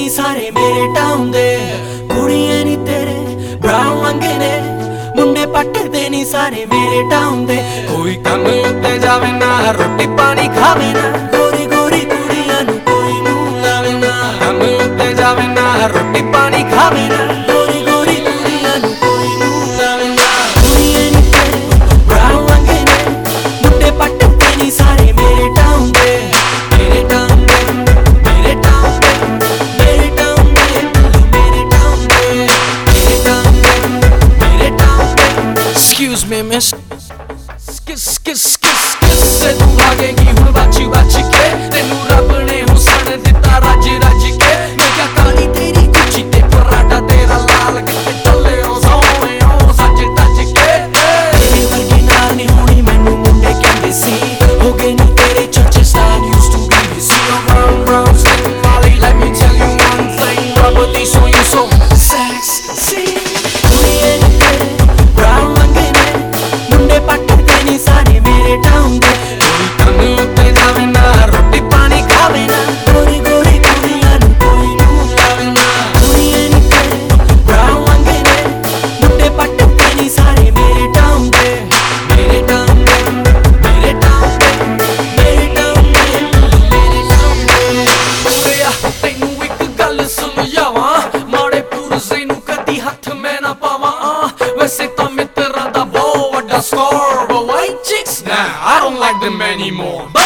ਨਹੀਂ ਸਾਰੇ ਮੇਰੇ ਟਾਊਨ ਦੇ ਕੁੜੀਆਂ ਨਹੀਂ ਤੇਰੇ ਬਰਾਉ ਵਾਂਗੇ ਨੇ। ਮੁੰਡੇ ਪੱਟਦੇ ਨੀ ਸਾਰੇ ਮੇਰੇ ਟਾਊਨ ਦੇ ਕੋਈ ਕੰਮ ਉੱਤੇ ਜਾਵੇ ਨਾ, ਰੋਟੀ ਪਾਣੀ ਖਾਵੇ ਨਾ। ਗੋਰੀ ਗੋਰੀ ਕੁੜੀਆਂ ਨੂੰ ਕੋਈ ਮੂੰਹ ਲਾਵੇ ਨਾ। ਕੰਮ ਉੱਤੇ ਜਾਵੇ ਨਾ, ਰੋਟੀ ਮੈਂ ਸਕਿਸ ਸਕਿਸ ਸਕਿਸ ਸਕਿਸ ਸੇ ਤੂੰ ਭਾਗੇਗੀ ਹੁਣ ਬਾਚੀ ਬਾਚੀ ਕੇ ਤੈਨੂੰ ਰੱਬ ਨੇ ਹੁਸਨ ਦਿੱਤਾ ਰੱਜ ਰੱਜ ਕੇ ਮੈਂ ਕਿਆ ਕਾਲੀ ਤੇਰੀ ਕੁਚੀ ਤੇ ਪਰਾਟਾ ਤੇਰਾ ਲਾਲ ਕਿਤੇ ਚੱਲੇ ਓ ਸੋਹਣੇ ਓ ਸੱਚ ਟੱਚ ਕੇ ਤੇਰੀ ਵਰਗੀ ਨਾਲ ਨਹੀਂ ਹੋਣੀ ਮੈਨੂੰ ਮੁੰਡੇ ਕਹਿੰਦੇ ਸੀ ਹੋ ਗਏ ਨੀ ਤੇਰੇ ਚਰਚੇ star used to be you see O Ram Ram stick ਮਾਲੀ let me tell you one thing ਰੱਬ ਦੀ ਸੋ ਯੂ ਸੋ ਸੈਕਸ ਸਾਰੇ anymore.